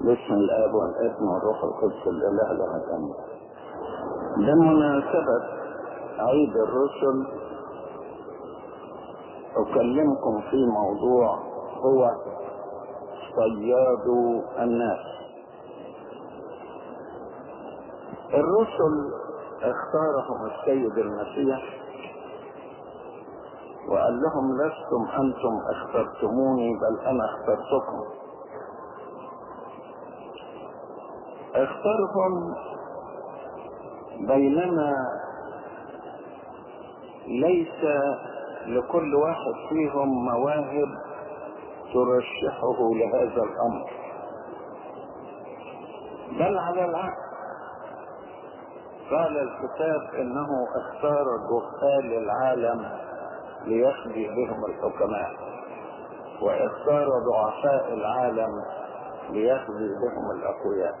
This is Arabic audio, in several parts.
باسم الآب والإبن والروح القدس الإله له الأمر. بمناسبة عيد الرسل أكلمكم في موضوع هو صياد الناس. الرسل اختارهم السيد المسيح وقال لهم لستم أنتم اخترتموني بل أنا اخترتكم. اختارهم بينما ليس لكل واحد فيهم مواهب ترشحه لهذا الأمر. بل على العكس. قال الكتاب إنه اختار جهال العالم ليخدي بهم الحكماء واختار ضعفاء العالم ليخدي بهم الأقوياء.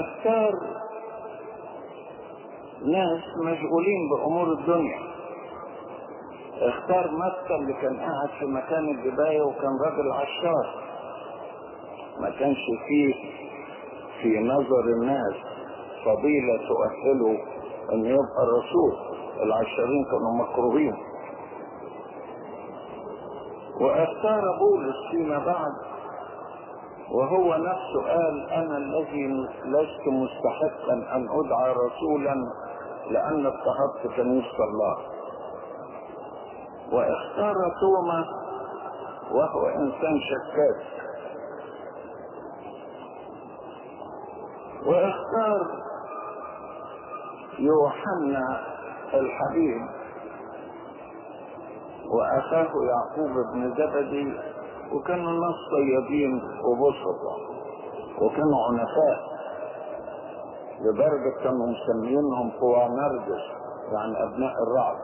اختار ناس مشغولين بأمور الدنيا. اختار مكة اللي كان قاعد في مكان الجباية وكان راجل عشار. ما كانش فيه في نظر الناس فضيلة تؤهله إن يبقى الرسول. العشرين كانوا مكروهين. واختار بولس فيما بعد. وهو نفسه قال أنا الذي لست مستحقا أن أدعى رسولا لأن اضطهدت كنيسة الله. واختار توما وهو إنسان شكاك. واختار يوحنا الحبيب وأخاه يعقوب بن زبدي وكانوا ناس طيبين وبسطة وكانوا عنفاء. لدرجة كانوا مسمينهم قوانرجس يعني أبناء الرعد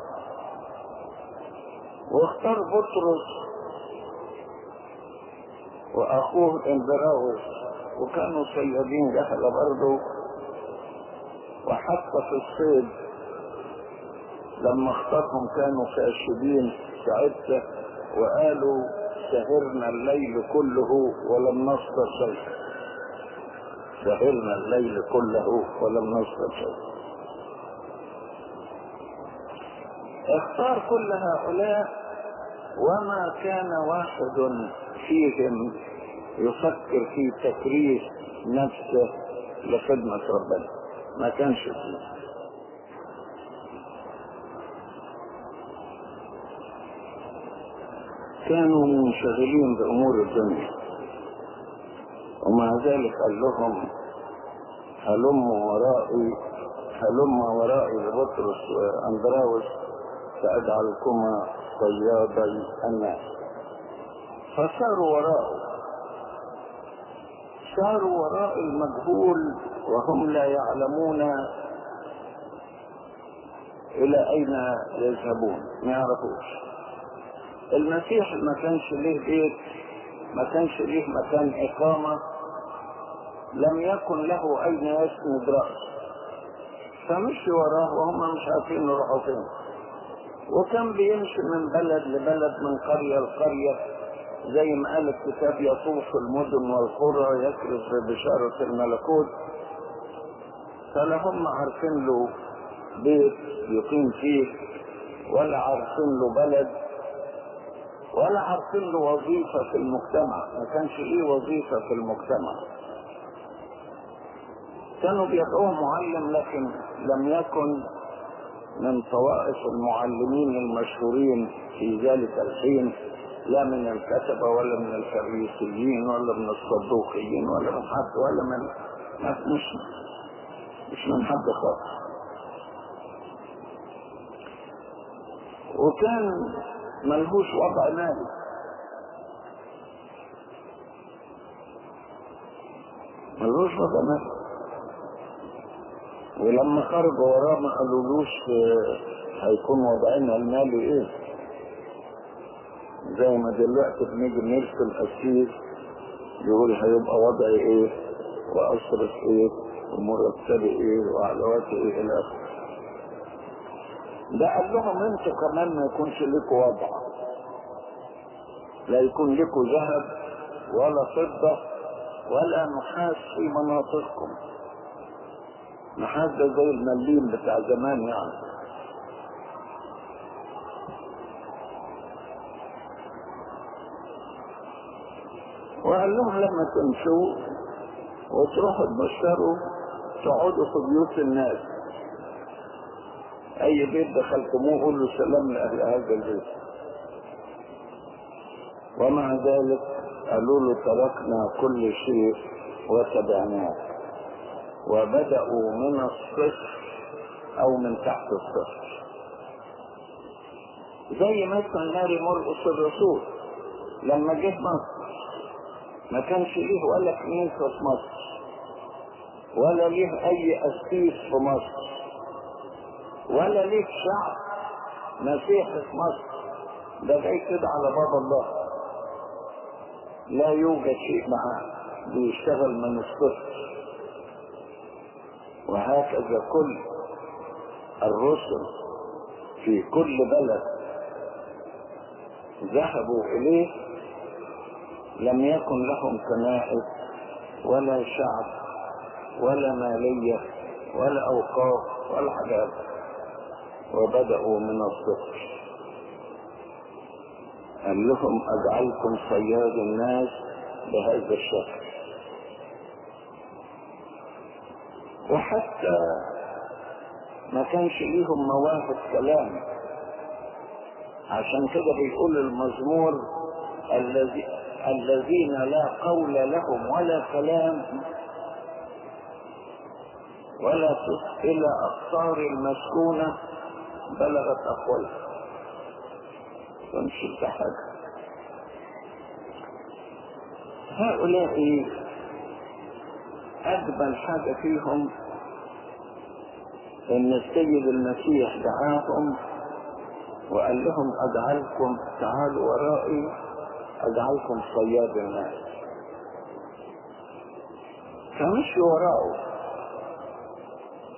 واختار بطرس وأخوه اندراوس وكانوا صيادين جهلة برضه. وحتى في الصيد لما اختارهم كانوا كاشبين ساعتها وقالوا سهرنا الليل كله ولم نصطر شيء. سهرنا الليل كله ولم نصطر شيء. اختار كل هؤلاء وما كان واحد فيهم يفكر في تكريس نفسه لخدمة ربنا. ما كانش فيه. كانوا منشغلين بأمور الدنيا. ومع ذلك قال لهم هلم ورائي هلم ورائي لبطرس وأندراوس سأجعلكما صيادي الناس. فصاروا وراءه. ساروا وراء المجهول وهم لا يعلمون إلى أين يذهبون. ما يعرفوش. المسيح ما كانش ليه بيت ما كانش ليه مكان إقامة لم يكن له أين يسند رأسه فمشي وراه وهم مش عارفين يروحوا فين. وكان بيمشي من بلد لبلد من قرية لقرية زي ما قال الكتاب يطوف المدن والقرى يكرز ببشارة الملكوت. فلا هم عارفين له بيت يقيم فيه ولا عارفين له بلد. ولا عارفين له وظيفة في المجتمع. ما كانش ليه وظيفة في المجتمع. كانوا بيدعوه معلم لكن لم يكن من طوائف المعلمين المشهورين في ذلك الحين لا من الكتبة ولا من الفريسيين ولا من الصدوقيين ولا من حد ولا من مش مش من حد خالص. وكان ملهوش وضع مالي. ملهوش وضع مالي. ولما خرجوا وراه ما قالولوش هيكون وضعنا المالي إيه؟ زي ما دلوقتي بنيجي نرسل أسير يقول هيبقى وضعي إيه؟ وأصرف إيه؟ ومرتبي إيه؟ وعلاواتي إيه؟ إلى آخره. ده قال لهم أنتوا كمان ما يكونش لكم وضع. لا يكون لكم ذهب ولا فضة ولا نحاس في مناطقكم. نحاس ده زي المليم بتاع زمان يعني. وقال لهم لما تمشوا وتروحوا تبشروا تقعدوا في بيوت الناس. أي بيت دخلتموه قولوا سلام لأهل هذا البيت. ومع ذلك قالوا له تركنا كل شيء وتبعناه وبدأوا من الصفر أو من تحت الصفر. زي مثلا ماري مرقس الرسول لما جه مصر ما كانش ليه ولا كنيسة في مصر ولا ليه أي اسيس في مصر. ولا ليه شعب مسيحي في مصر. ده جاي كده على باب الله. لا يوجد شيء معاه بيشتغل من الصفر. وهكذا كل الرسل في كل بلد ذهبوا إليه لم يكن لهم كنائس ولا شعب ولا مالية ولا أوقاف ولا حاجات وبدأوا من الصفر. قال لهم أجعلكم صياد الناس بهذا الشكل. وحتى ما كانش ليهم مواهب كلام عشان كده بيقول المزمور الذي الذين لا قول لهم ولا كلام. ولا إلى أقطار المسكونة. بلغت أقوالها فمش حاجة هؤلاء أجمل حاجة فيهم إن السيد المسيح دعاهم وقال لهم أجعلكم تعالوا ورائي أجعلكم صياد الناس. فمشوا وراءه.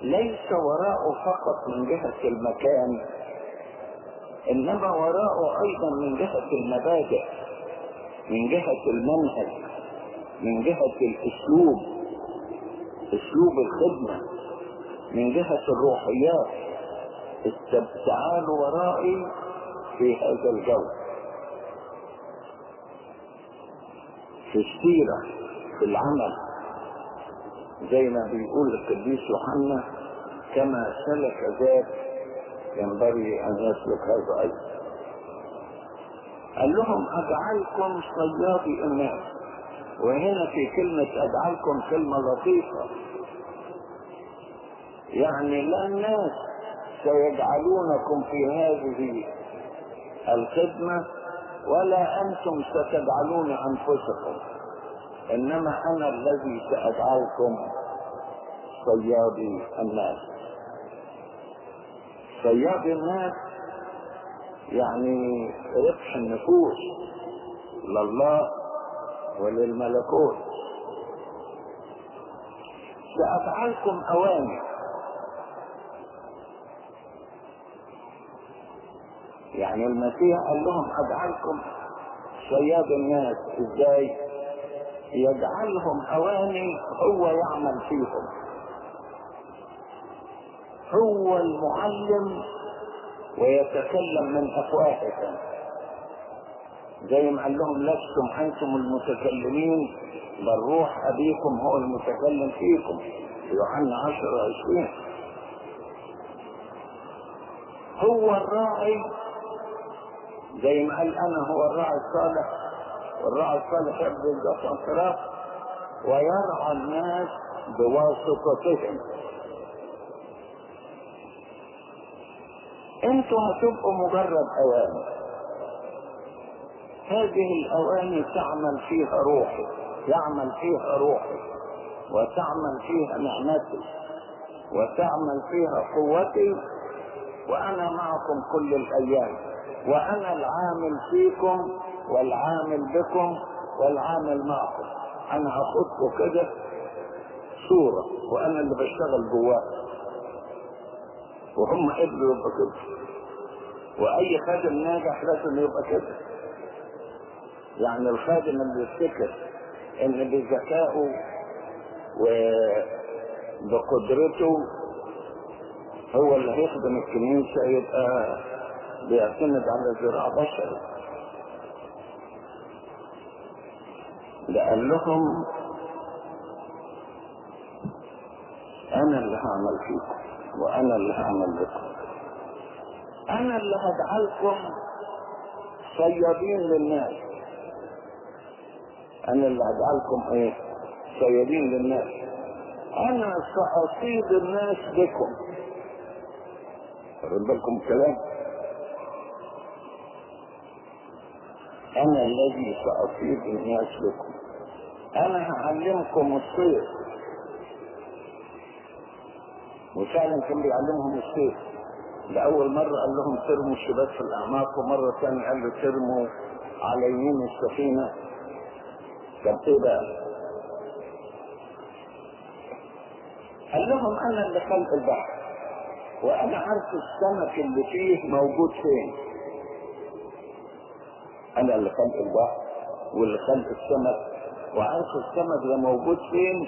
ليس وراءه فقط من جهة المكان إنما وراءه أيضا من جهة المبادئ من جهة المنهج من جهة الأسلوب أسلوب الخدمة من جهة الروحيات. تعالوا ورائي في هذا الجو. في السيرة في العمل زي ما بيقول القديس يوحنا كما سلك ذاك ينبغي أن يسلك هذا أيضا. قال لهم أجعلكم صيادي الناس. وهنا في كلمة أجعلكم كلمة لطيفة. يعني لا الناس سيجعلونكم في هذه الخدمة ولا أنتم ستجعلون أنفسكم. إنما أنا الذي سأجعلكم صيادي الناس. صياد الناس يعني ربح النفوس لله وللملكوت. سأجعلكم أوامر. يعني المسيح قال لهم أجعلكم صياد الناس إزاي؟ يجعلهم أواني هو يعمل فيهم. هو المعلم ويتكلم من أفواههم زي ما قال لهم لستم أنتم المتكلمين بل روح أبيكم هو المتكلم فيكم. في يوحنا 10 20 هو الراعي زي ما قال أنا هو الراعي الصالح. والراعي الصالح يبذل دفع فراق ويرعى الناس بواسطتهم. أنتوا هتبقوا مجرد اوامر هذه الاواني تعمل فيها روحي يعمل فيها روحي وتعمل فيها نعمتي وتعمل فيها قوتي وأنا معكم كل الأيام وأنا العامل فيكم والعامل بكم والعامل معكم. أنا هاخدكم كده صورة وأنا اللي بشتغل جواها وهم قبلوا يبقى كده. وأي خادم ناجح لازم يبقى كده. يعني الخادم اللي يفتكر إن بذكائه وبقدرته هو اللي هيخدم الكنيسة يبقى بيعتمد على ذراع بشري. ده قال لهم أنا اللي هعمل فيكم. وأنا اللي هعمل بكم أنا اللي هجعلكم صيادين للناس. أنا اللي هجعلكم إيه؟ صيادين للناس. أنا سأصيد الناس بكم. واخد بالكم الكلام؟ أنا الذي سأصيد الناس بكم. أنا هعلمكم الصيد. وفعلا كان بيعلمهم الصيد لأول مرة قال لهم ترموا الشباك في الأعماق ومرة ثانية قال له ترموا على يمين السفينة. طب إيه بقى؟ قال لهم أنا اللي خلق البحر وأنا عارف السمك اللي فيه موجود فين. أنا اللي خلق البحر واللي خلق السمك وعارف السمك ده موجود فين؟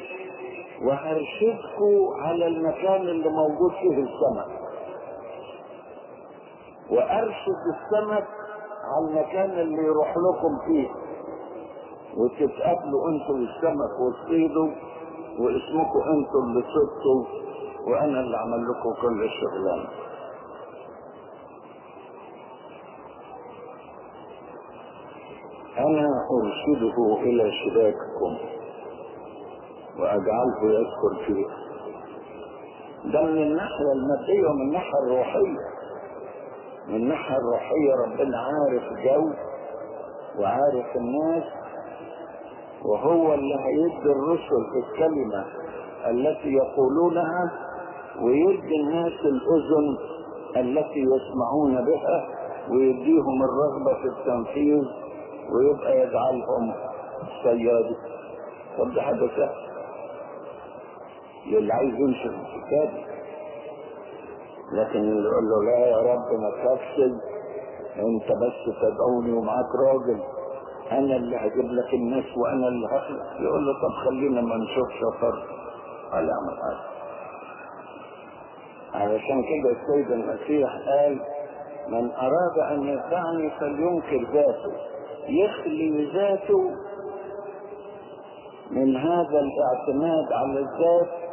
وهرشدكم على المكان اللي موجود فيه السمك. وأرشد السمك على المكان اللي يروح لكم فيه. وتتقابلوا أنتوا والسمك وتصيدوا واسمكم أنتوا اللي صدتوا وأنا اللي عمل لكم كل الشغلانه أنا أرشده إلى شباككم. وأجعله يدخل فيه. ده من الناحيه الماديه ومن الناحيه الروحيه من الناحيه الروحيه ربنا عارف جو وعارف الناس وهو اللي هيدي الرسل الكلمة التي يقولونها ويدي الناس الأذن التي يسمعون بها ويديهم الرغبة في التنفيذ ويبقى يجعلهم صياد طب ده حاجة سهلة. للي عايز يمشي في الكتاب. لكن اللي يقول له لا يا رب ما تخافش انت بس تدعوني ومعاك راجل. أنا اللي هجيب لك الناس وأنا اللي هخلق يقول له طب خلينا ما نشوف شطر. على اعمل حاجة علشان كده السيد المسيح قال من أراد أن يتبعني فلينكر ذاته. يخلي ذاته من هذا الاعتماد على الذات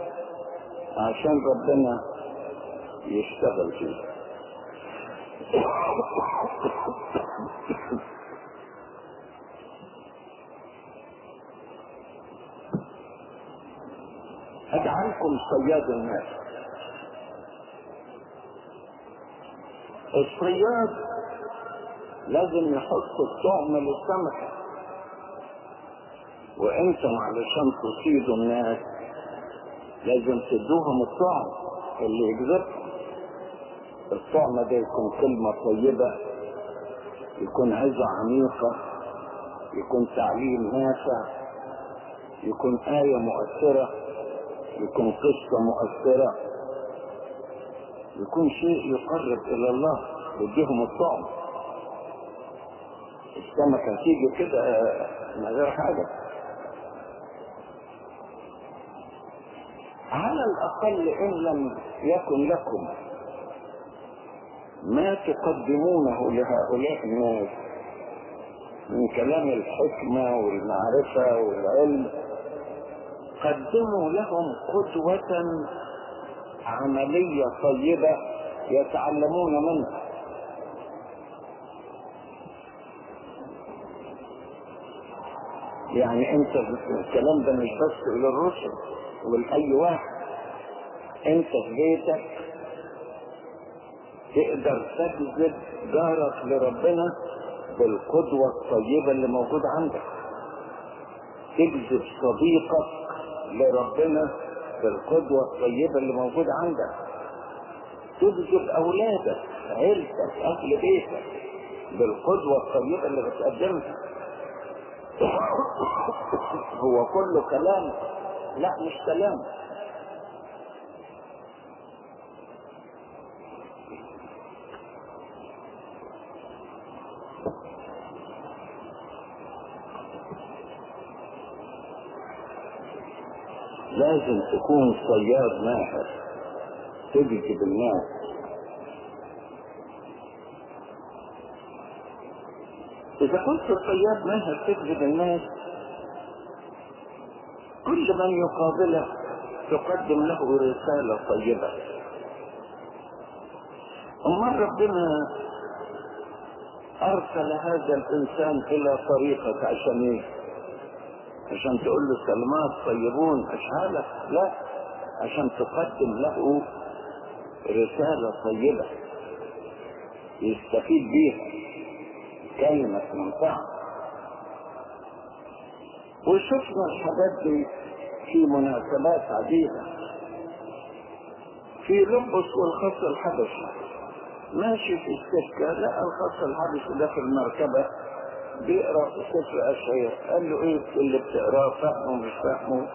عشان ربنا يشتغل فيه. اجعلكم صياد الناس. الصياد لازم يحط الطعم للسمكة وأنتم علشان تصيدوا الناس لازم تدوهم الطعم اللي يجذبهم الطعم ده يكون كلمة طيبة يكون عزة عميقة يكون تعليم نافع يكون آية مؤثرة يكون قصة مؤثرة. يكون شيء يقرب إلى الله يديهم الطعم. السمكة تيجي كده من غير حاجة. الأقل إن لم يكن لكم. ما تقدمونه لهؤلاء الناس من كلام الحكمة والمعرفة والعلم؟ قدموا لهم قدوة عملية طيبة يتعلمون منها. يعني أنت الكلام ده مش بس للرسل ولأي واحد. انت في بيتك تقدر تجذب جارك لربنا بالقدوة الطيبة اللي موجودة عندك. تجذب صديقك لربنا بالقدوة الطيبة اللي موجودة عندك. تجذب أولادك عيلتك أهل بيتك بالقدوة الطيبة اللي بتقدمها. هو كله كلام. لا مش كلام. لازم تكون صياد ماهر تجذب الناس إذا كنت صياد ماهر تجذب الناس كل من يقابله تقدم له رسالة طيبة أمال ربنا أرسل هذا الإنسان إلى طريقك عشان إيه؟ عشان تقول له سلمات طيبون أشهالك لا. عشان تقدم له رسالة طيبة يستفيد بيها. كلمة منفعة وشفنا الحاجات دي في مناسبات عديدة. في لبس والخص الحبشي ماشي في السكة لقى الخص الحبشي ده في المركبة بيقرأ في سفر اشعياء قال له إيه اللي بتقرأه؟ فهمه مش فهمه.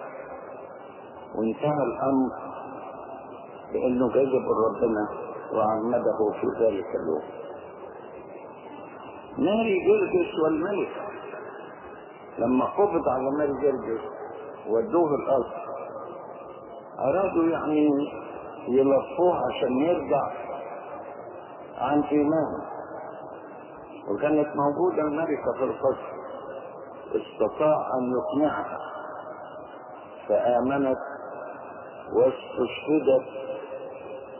وانتهى الأمر بأنه جذب ربنا وعمده في ذلك اليوم. ماري جرجس والملكة لما قبض على ماري جرجس ودوه القصر أرادوا يعني يلفوه عشان يرجع عن إيمانه وكانت موجودة الملكة في القصر. استطاع أن يقنعها. فآمنت واستشهدت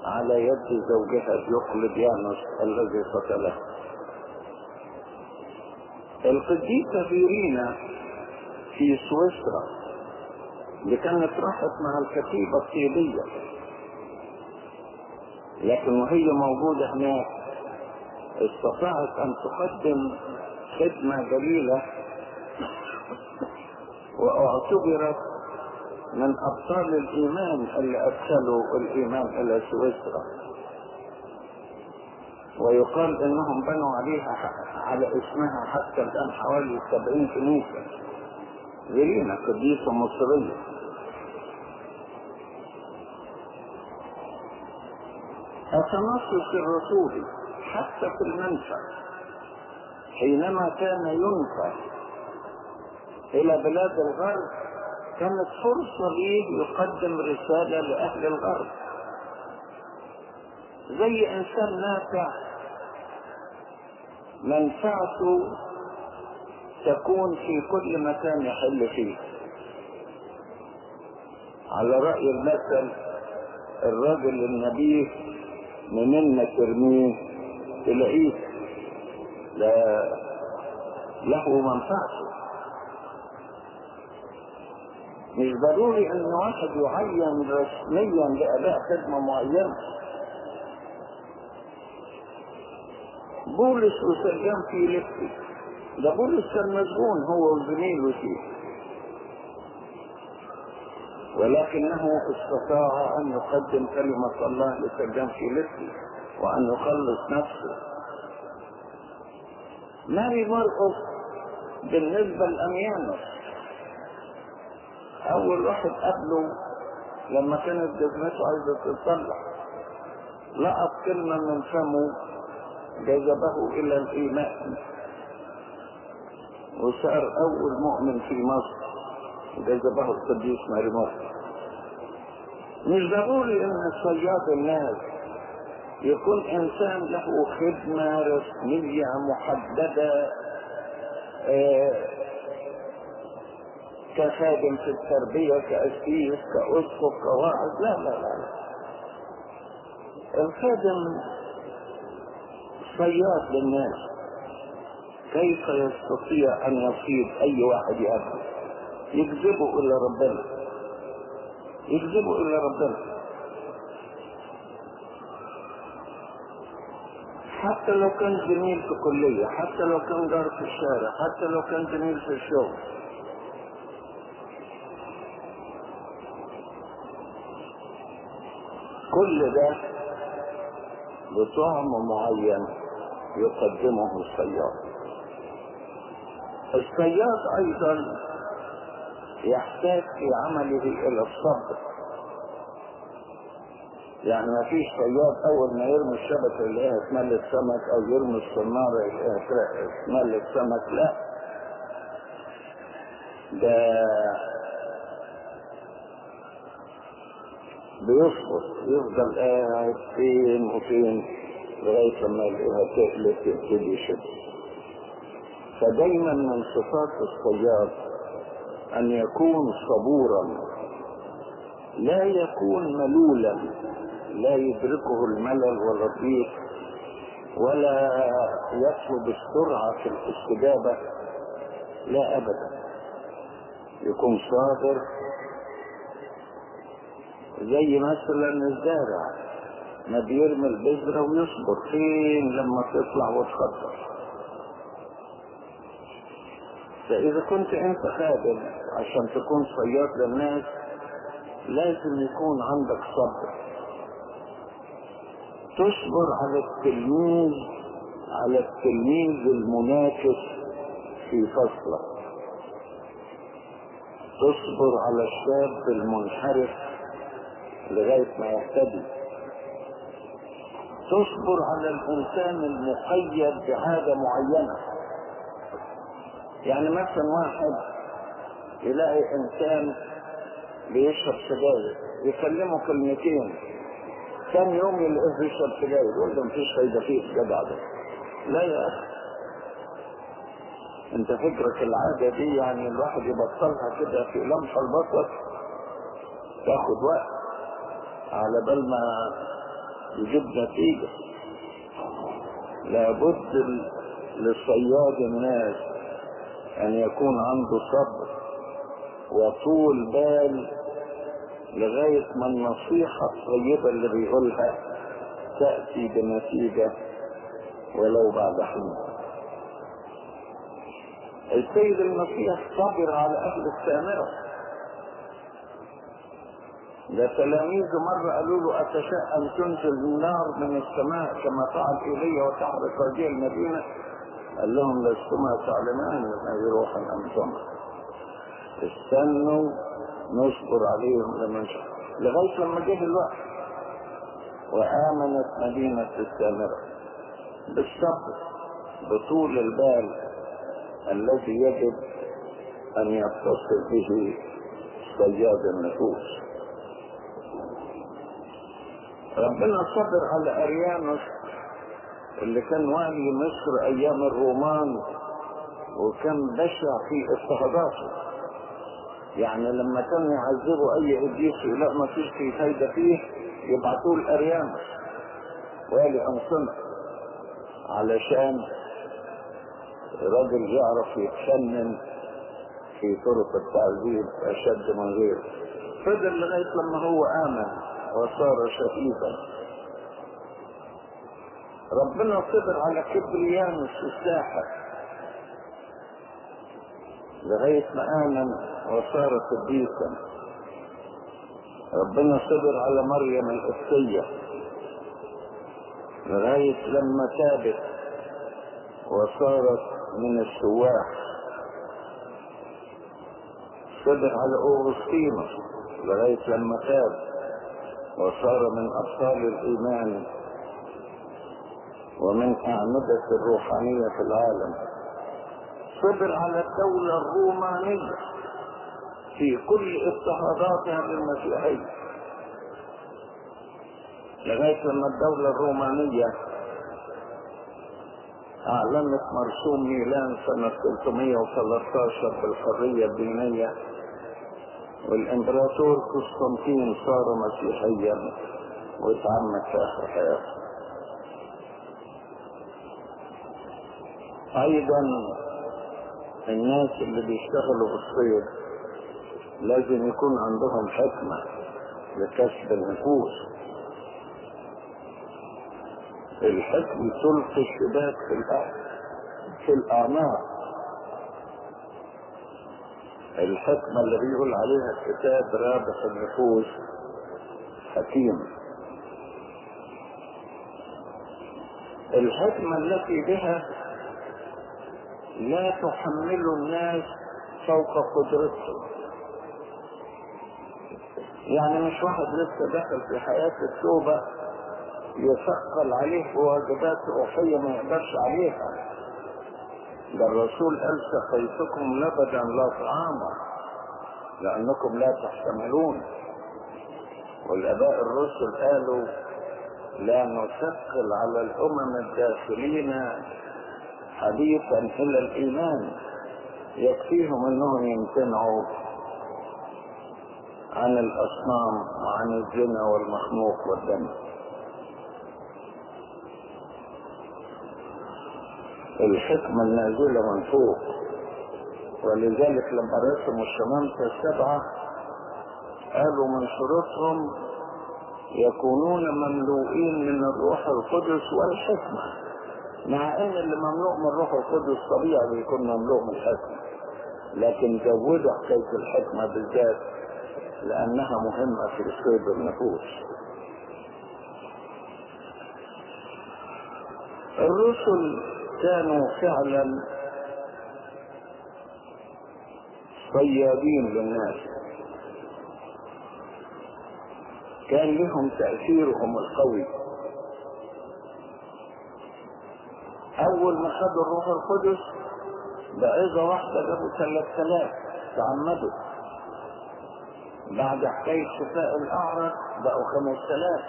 على يد زوجها ديوقلديانوس الذي قتله القديسة فيرينا في سويسرا اللي كانت راحت مع الكتيبة الطيبية. لكن وهي موجودة هناك استطاعت أن تقدم خدمة جليلة واعتبرت من أبطال الإيمان اللي أدخلوا الإيمان إلى سويسرا. ويقال إنهم بنوا عليها على اسمها حتى الآن حوالي سبعين كنيسة. فيرينا قديسة مصرية. أتنصص الرسول حتى في المنفى. حينما كان ينفى إلى بلاد الغرب كانت فرصة ليه يقدم رسالة لأهل الغرب. زي إنسان نافع منفعته تكون في كل مكان يحل فيه. على رأي المثل الرجل النبيه منين ما ترميه تلاقيه لا له منفعته مش ضروري إن واحد يعين رسميا لأداء خدمة معينة. بولس وسجان في لفتي ده بولس كان مسجون هو وزميله فيه. ولكنه استطاع أن يقدم كلمة الله لسجان في وأن يخلص نفسه. ماري مرقس بالنسبة لأميانوس أول واحد قبله لما كانت جزمته عايزة تتصلح لقط كلمة من فمه جذبه إلى الإيمان. وصار أول مؤمن في مصر جذبه القديس ماري مرقس مش ضروري إن صياد الناس يكون إنسان له خدمة رسمية محددة آه كخادم في التربية كأسيس كأسقف كواعظ لا لا لا الخادم صياد للناس. كيف يستطيع أن يصيد أي واحد يقابله يجذبه إلى ربنا. يجذبه إلى ربنا. حتى لو كان زميل في كلية حتى لو كان جار في الشارع حتى لو كان زميل في الشغل. كل ده بطعم معين يقدمه الصياد الصياد أيضا يحتاج في عمله إلى الصبر. يعني ما فيش صياد أول ما يرمي الشبكه يلاقيها اتملت سمك أو يرمي الصناره يلاقيها اتملت سمك لا. ده بيصبر يفضل قاعد فين وفين لغاية لما يلاقيها تقلب تبتدي يشد. فدايما من صفات الصياد أن يكون صبورا لا يكون ملولا. لا يدركه الملل ولا الضيق ولا يطلب السرعة في الاستجابة. لا أبدا. يكون صابر زي مثلا الزارع. ما بيرمي البذرة ويصبر فين لما تطلع وتخطر فإذا كنت أنت خادم عشان تكون صياد للناس لازم يكون عندك صبر. تصبر على التلميذ على التلميذ المنافس في فصله. تصبر على الشاب المنحرف لغاية ما يهتدي. تصبر على الإنسان المقيد بعادة معينة. يعني مثلا واحد يلاقي إنسان بيشرب سجاير يكلمه كلمتين. ثاني يوم يلاقيه بيشرب سجاير يقول له مفيش فايدة فيه الجدع ده لا يا أخي. أنت فكرك العادة دي يعني الواحد يبطلها كده في لمحة البصر تاخد وقت على بال ما يجيب نتيجة. لابد لصياد الناس أن يكون عنده صبر وطول بال لغاية ما النصيحة الطيبة اللي بيقولها تأتي بنتيجة ولو بعد حين. السيد المسيح صبر على أهل السامرة. ده تلاميذه مرة قالوا له أتشاء أن تنزل النار من السماء كما فعل إيليا وتحرق هذه المدينة؟ قال لهم لستما تعلمان من أي روح أنتم استنوا نصبر عليهم لما نشاء لغاية لما جه الوقت وآمنت مدينة السامرة بالصبر بطول البال الذي يجب أن يتصل به صياد النفوس. ربنا صبر على أريانوس اللي كان والي مصر أيام الرومان وكان بشع في اضطهاداته يعني لما كانوا يعذبوا أي إبليس لا ما فيش في فايدة فيه يبعثوه لأريانوس والي أنصنة علشان راجل يعرف يتفنن في طرق التعذيب أشد من غيره. فضل لغاية لما هو آمن وصار شهيدا. ربنا صبر على كبريانوس الساحر لغاية ما آمن وصار قديسا ربنا صبر على مريم القبطية لغاية لما تابت وصارت من السواح. صبر على أوغسطينوس لغاية لما تاب وصار من أبطال الإيمان ومن أعمدة الروحانية في العالم. صبر على الدولة الرومانية. في كل اضطهاداتها للمسيحية لغاية لما الدولة الرومانية أعلنت مرسوم ميلان سنة 313 بالحرية الدينية والإمبراطور قسطنطين صار مسيحيا واتعمد في آخر حياته. أيضا الناس اللي بيشتغلوا بالصيد لازم يكون عندهم حكمة لكسب النفوس. الحكم تلقي الشباك في الأرض في الأعناق الحكمة اللي بيقول عليها الكتاب رابح النفوس حكيم. الحكمة التي بها لا تحمل الناس فوق قدرتهم. يعني مش واحد لسه دخل في حياة التوبة يثقل عليه بواجبات روحية ما يقدرش عليها. ده الرسول قال سقيتكم لبدا لا طعاما لأنكم لا تحتملون. والآباء الرسل قالوا لا نثقل على الأمم الداخلين حديثا إلى الإيمان. يكفيهم أنهم يمتنعوا. عن الأصنام وعن الزنا والمخنوق والدم. الحكمة النازلة من فوق ولذلك لما رسموا الشمامسة السبعة قالوا من شروطهم يكونون مملوئين من الروح القدس والحكمة مع إن اللي مملوء من الروح القدس طبيعي بيكون مملوء من الحكمة لكن زودوا حكاية الحكمة بالذات لأنها مهمة في صيد النفوس الرسل كانوا فعلا صيادين للناس. كان لهم تأثيرهم القوي. أول ما خدوا الروح القدس بعظة واحدة جابوا ثلاث آلاف تعمدوا. بعد حكاية شفاء الأعرج بقوا خمس آلاف.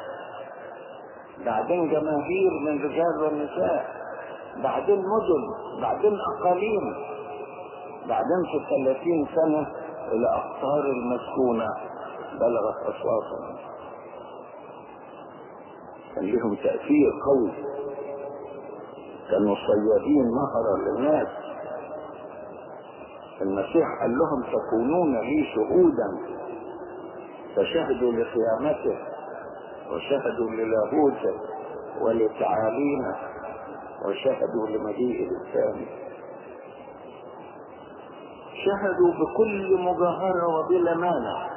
بعدين جماهير من رجال ونساء بعدين مدن بعدين أقاليم. بعدين في ثلاثين سنة الأقطار المسكونة بلغت أصواتهم كان لهم تأثير قوي. كانوا صيادين مهرة للناس. المسيح قال لهم تكونون لي شهودا فشهدوا لقيامته وشهدوا للاهوته ولتعاليمه وشهدوا لمجيئه الثاني شهدوا بكل مجاهرة وبلا مانع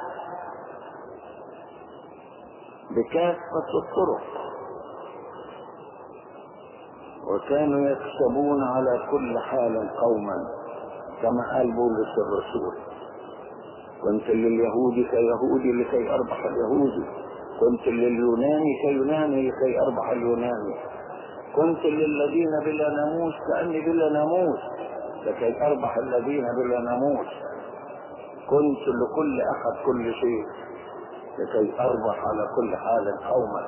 بكافة الطرق وكانوا يكسبون على كل حال قوما كما قال بولس الرسول. كنت لليهود كيهودي لكي أربح اليهودي كنت لليوناني كيوناني لكي أربح اليوناني. كنت للذين بلا ناموس كأني بلا ناموس لكي أربح الذين بلا ناموس. كنت لكل أحد كل شيء لكي أربح على كل حال قوما.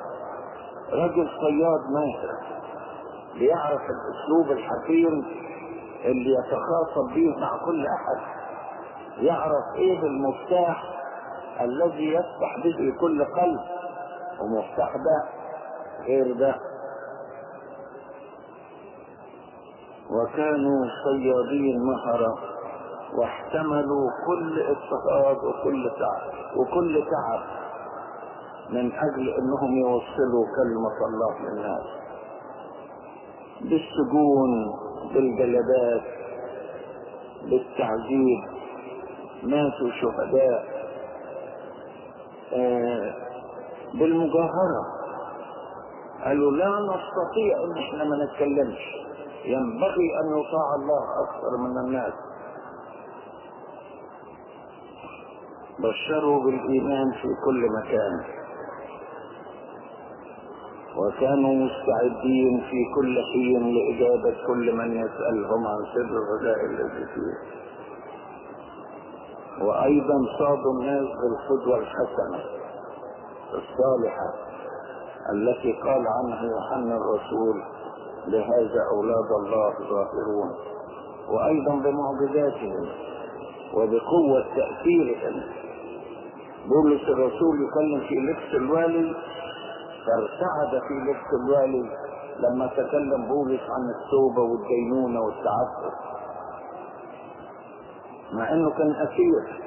رجل صياد ماهر بيعرف الأسلوب الحكيم اللي يتخاطب به مع كل أحد. يعرف إيه المفتاح الذي يفتح به كل قلب ومفتاح ده غير ده. وكانوا صيادين مهرة واحتملوا كل اضطهاد وكل تعب وكل تعب من أجل إنهم يوصلوا كلمة الله للناس. بالسجون بالجلدات بالتعذيب ماتوا شهداء آه بالمجاهرة. قالوا لا نستطيع إن إحنا ما نتكلمش. ينبغي أن يطاع الله أكثر من الناس. بشروا بالإيمان في كل مكان. وكانوا مستعدين في كل حين لإجابة كل من يسألهم عن سر الرجاء الذي فيه. وأيضا صادوا الناس بالقدوة الحسنة الصالحة التي قال عنها يوحنا الرسول لهذا أولاد الله ظاهرون. وأيضا بمعجزاتهم وبقوة تأثيرهم. بولس الرسول يكلم في لبس الوالي فارتعد في لبس الوالي لما تكلم بولس عن التوبة والدينونة والتعفف. مع إنه كان أسير.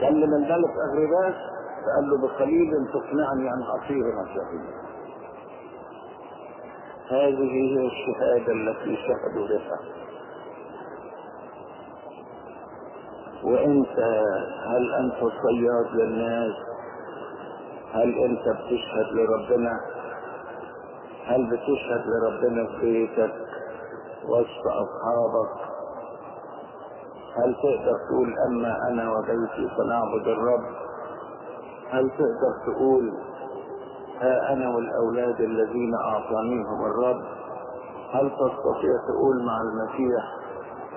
كلم الملك اغرباس فقال له بقليل تقنعني ان أصير مسيحيا هذه هي الشهادة التي شهدوا بها. وإنت هل أنت صياد للناس؟ هل أنت بتشهد لربنا؟ هل بتشهد لربنا في بيتك وسط أصحابك؟ هل تقدر تقول أما أنا وبيتي فنعبد الرب؟ هل تقدر تقول ها أنا والأولاد الذين أعطانيهم الرب؟ هل تستطيع تقول مع المسيح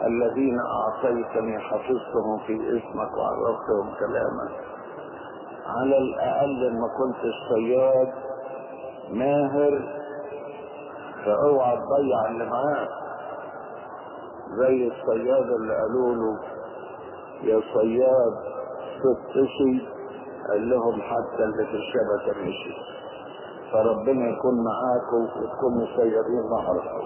الذين أعطيتني حفظتهم في اسمك وعرفتهم كلامك؟ على الأقل ما كنت صياد ماهر فأوعى تضيع اللي معاك. زي الصياد اللي قالوا له يا صياد ستشي قال لهم حتى اللي في الشبكة مشي. فربنا يكون معاكم وتكونوا صيادين معرفة